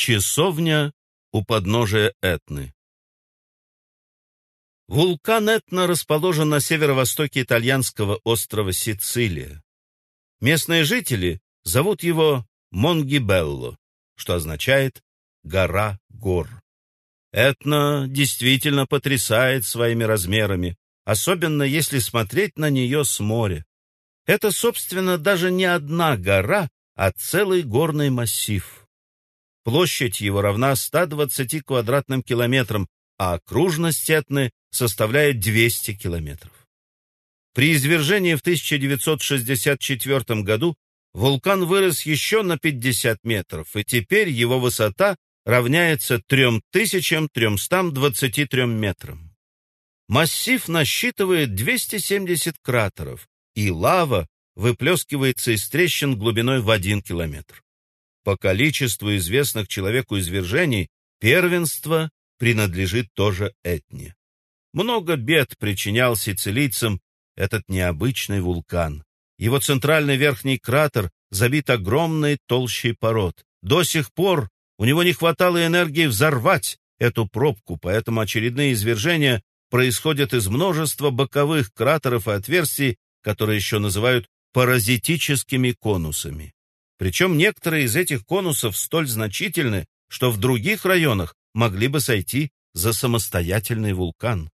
Часовня у подножия Этны. Вулкан Этна расположен на северо-востоке итальянского острова Сицилия. Местные жители зовут его Монгибелло, что означает «гора гор». Этна действительно потрясает своими размерами, особенно если смотреть на нее с моря. Это, собственно, даже не одна гора, а целый горный массив. Площадь его равна 120 квадратным километрам, а окружность Этны составляет 200 километров. При извержении в 1964 году вулкан вырос еще на 50 метров, и теперь его высота равняется 3323 метрам. Массив насчитывает 270 кратеров, и лава выплескивается из трещин глубиной в один километр. По количеству известных человеку извержений первенство принадлежит тоже Этне. Много бед причинял сицилийцам этот необычный вулкан. Его центральный верхний кратер забит огромной толщей пород. До сих пор у него не хватало энергии взорвать эту пробку, поэтому очередные извержения происходят из множества боковых кратеров и отверстий, которые еще называют паразитическими конусами. Причем некоторые из этих конусов столь значительны, что в других районах могли бы сойти за самостоятельный вулкан.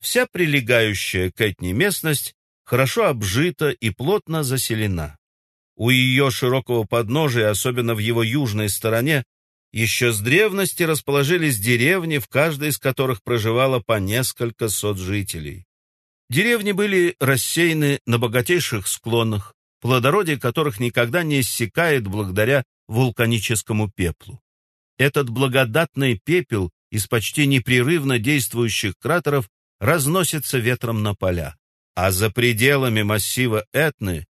Вся прилегающая к Этне местность хорошо обжита и плотно заселена. У ее широкого подножия, особенно в его южной стороне, еще с древности расположились деревни, в каждой из которых проживало по несколько сот жителей. Деревни были рассеяны на богатейших склонах, плодородие которых никогда не иссякает благодаря вулканическому пеплу. Этот благодатный пепел из почти непрерывно действующих кратеров разносится ветром на поля, а за пределами массива Этны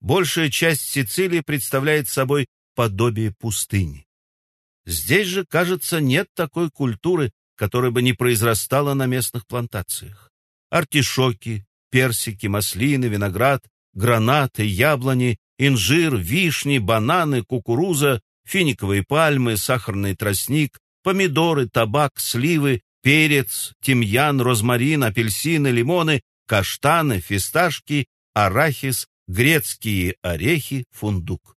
большая часть Сицилии представляет собой подобие пустыни. Здесь же, кажется, нет такой культуры, которая бы не произрастала на местных плантациях. Артишоки, персики, маслины, виноград, гранаты, яблони, инжир, вишни, бананы, кукуруза, финиковые пальмы, сахарный тростник, помидоры, табак, сливы, перец, тимьян, розмарин, апельсины, лимоны, каштаны, фисташки, арахис, грецкие орехи, фундук.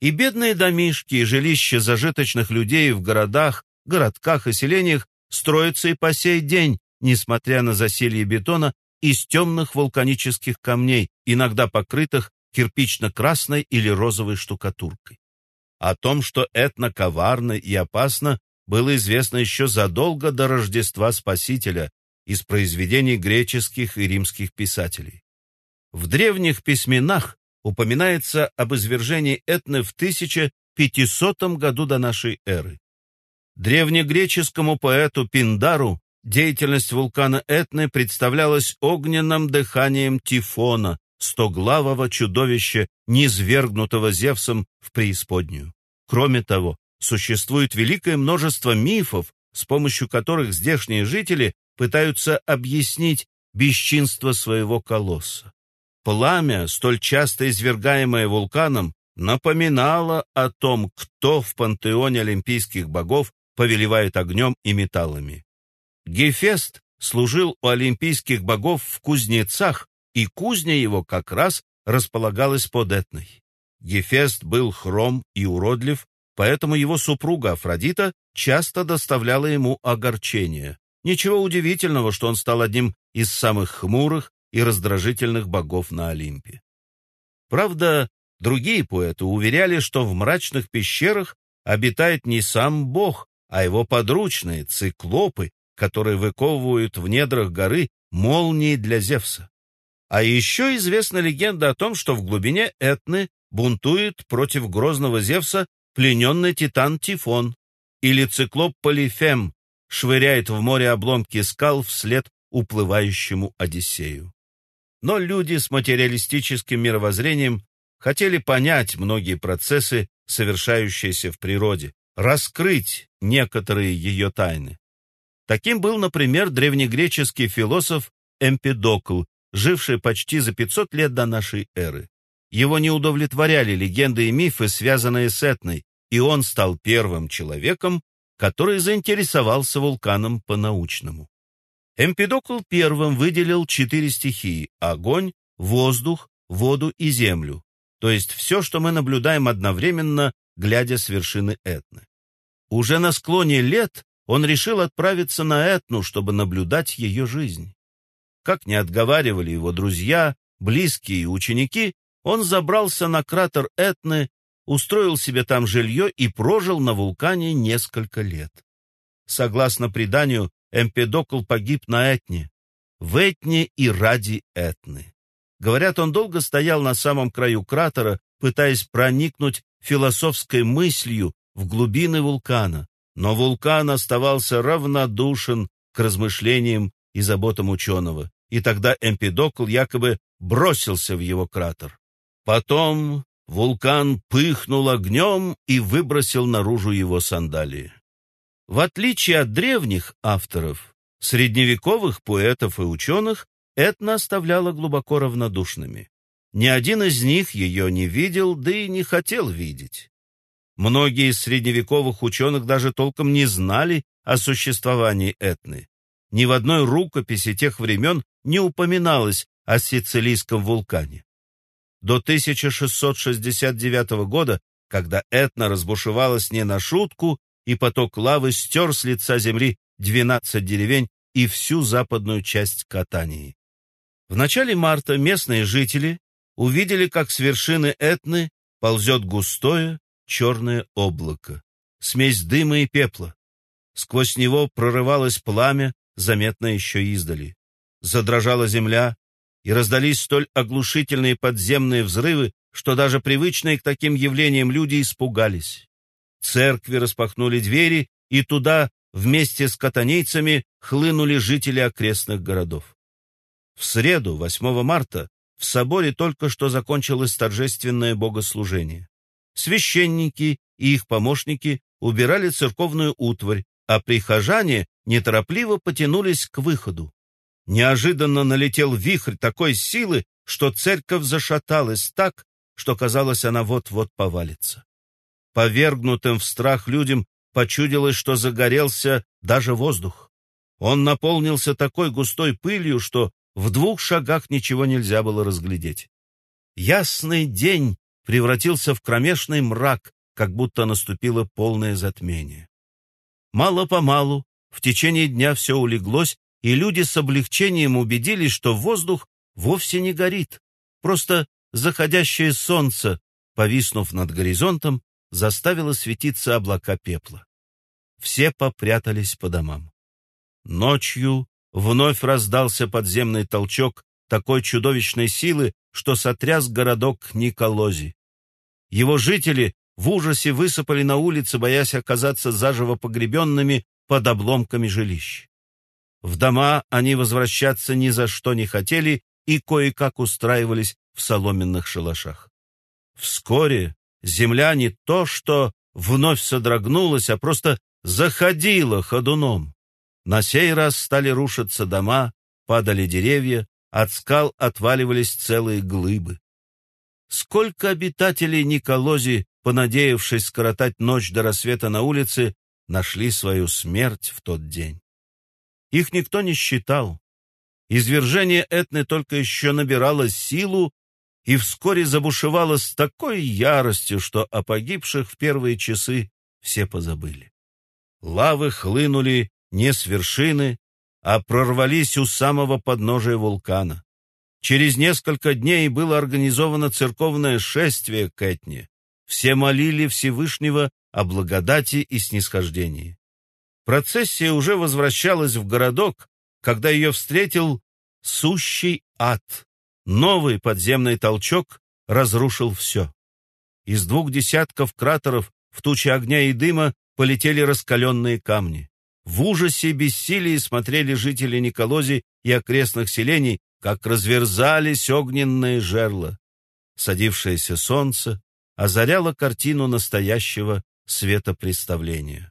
И бедные домишки и жилища зажиточных людей в городах, городках и селениях строятся и по сей день, несмотря на засилье бетона из темных вулканических камней, иногда покрытых кирпично-красной или розовой штукатуркой. О том, что этно коварно и опасно, было известно еще задолго до Рождества Спасителя из произведений греческих и римских писателей. В древних письменах упоминается об извержении Этны в 1500 году до нашей эры. Древнегреческому поэту Пиндару деятельность вулкана Этны представлялась огненным дыханием Тифона, стоглавого чудовища, низвергнутого Зевсом в преисподнюю. Кроме того, существует великое множество мифов, с помощью которых здешние жители пытаются объяснить бесчинство своего колосса. Пламя, столь часто извергаемое вулканом, напоминало о том, кто в пантеоне олимпийских богов повелевает огнем и металлами. Гефест служил у олимпийских богов в кузнецах, и кузня его как раз располагалась под Этной. Гефест был хром и уродлив, поэтому его супруга Афродита часто доставляла ему огорчение. Ничего удивительного, что он стал одним из самых хмурых и раздражительных богов на Олимпе. Правда, другие поэты уверяли, что в мрачных пещерах обитает не сам бог, а его подручные, циклопы, которые выковывают в недрах горы молнии для Зевса. А еще известна легенда о том, что в глубине Этны бунтует против грозного Зевса плененный титан Тифон, или циклоп Полифем швыряет в море обломки скал вслед уплывающему Одиссею. Но люди с материалистическим мировоззрением хотели понять многие процессы, совершающиеся в природе, раскрыть некоторые ее тайны. Таким был, например, древнегреческий философ Эмпидокл, живший почти за 500 лет до нашей эры. Его не удовлетворяли легенды и мифы, связанные с Этной, и он стал первым человеком, который заинтересовался вулканом по-научному. Эмпидокл первым выделил четыре стихии – огонь, воздух, воду и землю, то есть все, что мы наблюдаем одновременно, глядя с вершины Этны. Уже на склоне лет он решил отправиться на Этну, чтобы наблюдать ее жизнь. Как не отговаривали его друзья, близкие и ученики, он забрался на кратер Этны, устроил себе там жилье и прожил на вулкане несколько лет. Согласно преданию, Эмпедокл погиб на Этне, в Этне и ради Этны. Говорят, он долго стоял на самом краю кратера, пытаясь проникнуть философской мыслью в глубины вулкана, но вулкан оставался равнодушен к размышлениям и заботам ученого, и тогда Эмпидокл якобы бросился в его кратер. Потом вулкан пыхнул огнем и выбросил наружу его сандалии. В отличие от древних авторов, средневековых поэтов и ученых, Этна оставляла глубоко равнодушными. Ни один из них ее не видел, да и не хотел видеть. Многие из средневековых ученых даже толком не знали о существовании Этны. Ни в одной рукописи тех времен не упоминалось о сицилийском вулкане. До 1669 года, когда Этна разбушевалась не на шутку, и поток лавы стер с лица земли 12 деревень и всю западную часть Катании. В начале марта местные жители увидели, как с вершины Этны ползет густое черное облако, смесь дыма и пепла. Сквозь него прорывалось пламя, заметно еще издали. Задрожала земля, и раздались столь оглушительные подземные взрывы, что даже привычные к таким явлениям люди испугались. Церкви распахнули двери, и туда вместе с катанейцами хлынули жители окрестных городов. В среду, 8 марта, в соборе только что закончилось торжественное богослужение. Священники и их помощники убирали церковную утварь, а прихожане неторопливо потянулись к выходу. Неожиданно налетел вихрь такой силы, что церковь зашаталась так, что казалось, она вот-вот повалится. Повергнутым в страх людям почудилось, что загорелся даже воздух. Он наполнился такой густой пылью, что в двух шагах ничего нельзя было разглядеть. Ясный день превратился в кромешный мрак, как будто наступило полное затмение. Мало-помалу, в течение дня все улеглось, и люди с облегчением убедились, что воздух вовсе не горит. Просто заходящее солнце, повиснув над горизонтом, заставило светиться облака пепла. Все попрятались по домам. Ночью вновь раздался подземный толчок такой чудовищной силы, что сотряс городок Николози. Его жители в ужасе высыпали на улицы, боясь оказаться заживо погребенными под обломками жилищ. В дома они возвращаться ни за что не хотели и кое-как устраивались в соломенных шалашах. Вскоре земля не то что вновь содрогнулась, а просто заходила ходуном. На сей раз стали рушиться дома, падали деревья, от скал отваливались целые глыбы. Сколько обитателей Николози, понадеявшись скоротать ночь до рассвета на улице, нашли свою смерть в тот день. Их никто не считал. Извержение Этны только еще набирало силу и вскоре забушевало с такой яростью, что о погибших в первые часы все позабыли. Лавы хлынули не с вершины, а прорвались у самого подножия вулкана. Через несколько дней было организовано церковное шествие к Этне. Все молили Всевышнего о благодати и снисхождении. Процессия уже возвращалась в городок, когда ее встретил сущий ад. Новый подземный толчок разрушил все. Из двух десятков кратеров в туче огня и дыма полетели раскаленные камни. В ужасе и бессилии смотрели жители Николози и окрестных селений, как разверзались огненные жерла. Садившееся солнце озаряло картину настоящего светопредставления.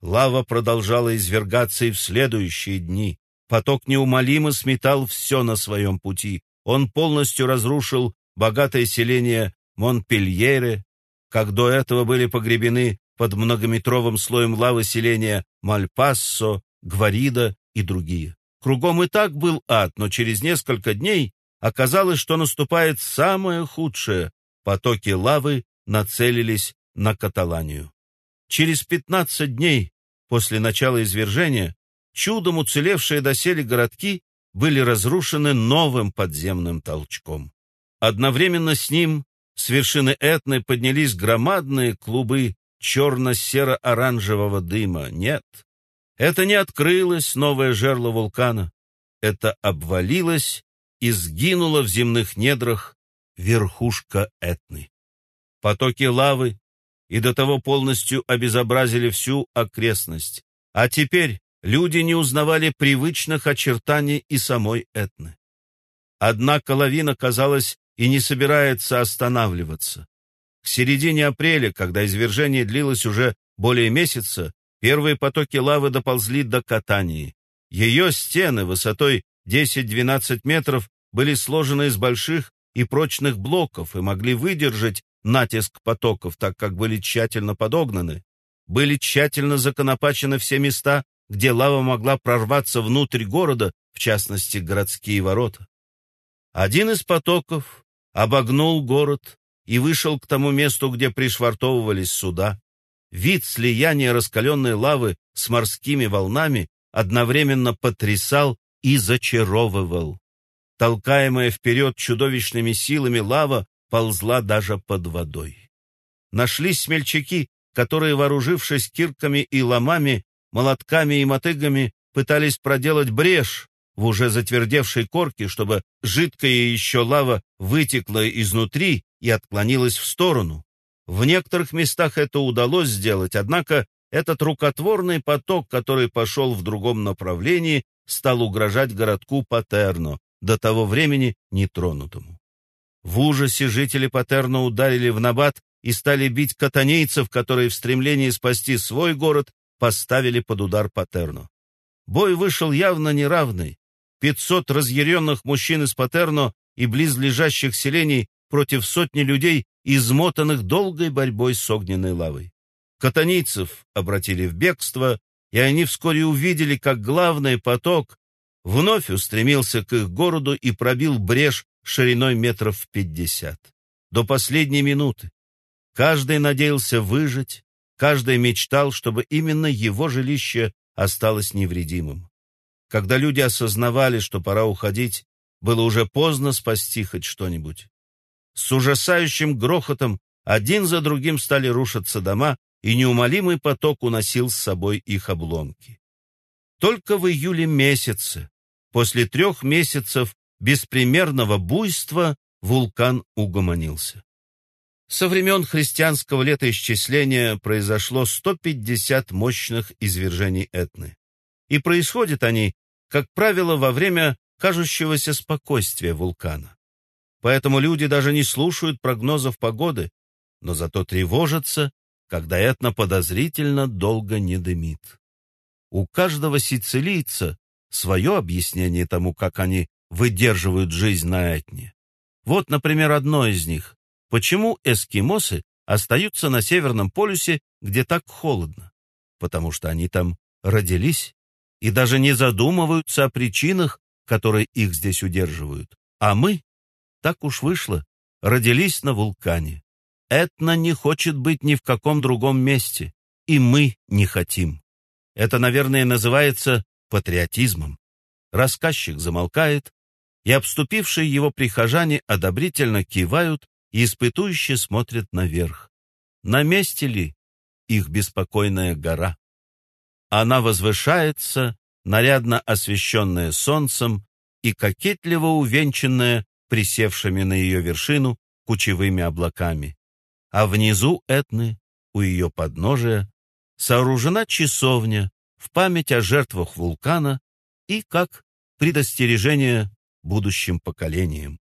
Лава продолжала извергаться и в следующие дни. Поток неумолимо сметал все на своем пути. Он полностью разрушил богатое селение Монпельере, как до этого были погребены под многометровым слоем лавы селения Мальпассо, Гварида и другие. Кругом и так был ад, но через несколько дней оказалось, что наступает самое худшее. Потоки лавы нацелились на Каталанию. Через 15 дней после начала извержения чудом уцелевшие доселе городки были разрушены новым подземным толчком. Одновременно с ним с вершины Этны поднялись громадные клубы черно-серо-оранжевого дыма. Нет, это не открылось новое жерло вулкана. Это обвалилось и сгинула в земных недрах верхушка Этны. Потоки лавы и до того полностью обезобразили всю окрестность. А теперь люди не узнавали привычных очертаний и самой Этны. Однако лавина, казалось, и не собирается останавливаться. К середине апреля, когда извержение длилось уже более месяца, первые потоки лавы доползли до Катании. Ее стены высотой 10-12 метров были сложены из больших и прочных блоков и могли выдержать натиск потоков, так как были тщательно подогнаны. Были тщательно законопачены все места, где лава могла прорваться внутрь города, в частности, городские ворота. Один из потоков обогнул город и вышел к тому месту, где пришвартовывались суда. Вид слияния раскаленной лавы с морскими волнами одновременно потрясал и зачаровывал. Толкаемая вперед чудовищными силами лава ползла даже под водой. Нашлись смельчаки, которые, вооружившись кирками и ломами, молотками и мотыгами, пытались проделать брешь в уже затвердевшей корке, чтобы жидкая еще лава вытекла изнутри и отклонилась в сторону. В некоторых местах это удалось сделать, однако этот рукотворный поток, который пошел в другом направлении, стал угрожать городку Патерно, до того времени нетронутому. В ужасе жители Патерно ударили в набат и стали бить катанейцев, которые в стремлении спасти свой город поставили под удар Патерно. Бой вышел явно неравный. Пятьсот разъяренных мужчин из Патерно и близлежащих селений против сотни людей, измотанных долгой борьбой с огненной лавой. Катанийцев обратили в бегство, и они вскоре увидели, как главный поток вновь устремился к их городу и пробил брешь шириной метров пятьдесят. До последней минуты. Каждый надеялся выжить, каждый мечтал, чтобы именно его жилище осталось невредимым. Когда люди осознавали, что пора уходить, было уже поздно спасти хоть что-нибудь. С ужасающим грохотом один за другим стали рушиться дома, и неумолимый поток уносил с собой их обломки. Только в июле месяце, после трех месяцев беспримерного буйства, вулкан угомонился. Со времен христианского летоисчисления произошло 150 мощных извержений Этны. И происходят они, как правило, во время кажущегося спокойствия вулкана. Поэтому люди даже не слушают прогнозов погоды, но зато тревожатся, когда Этна подозрительно долго не дымит. У каждого сицилийца свое объяснение тому, как они выдерживают жизнь на Этне. Вот, например, одно из них. Почему эскимосы остаются на Северном полюсе, где так холодно? Потому что они там родились и даже не задумываются о причинах, которые их здесь удерживают. А мы, так уж вышло, родились на вулкане. Этна не хочет быть ни в каком другом месте, и мы не хотим. Это, наверное, называется патриотизмом. Рассказчик замолкает, и обступившие его прихожане одобрительно кивают и испытующе смотрят наверх. На месте ли их беспокойная гора? Она возвышается, нарядно освещенная солнцем и кокетливо увенчанная присевшими на ее вершину кучевыми облаками. А внизу Этны, у ее подножия, сооружена часовня в память о жертвах вулкана и как предостережение будущим поколениям.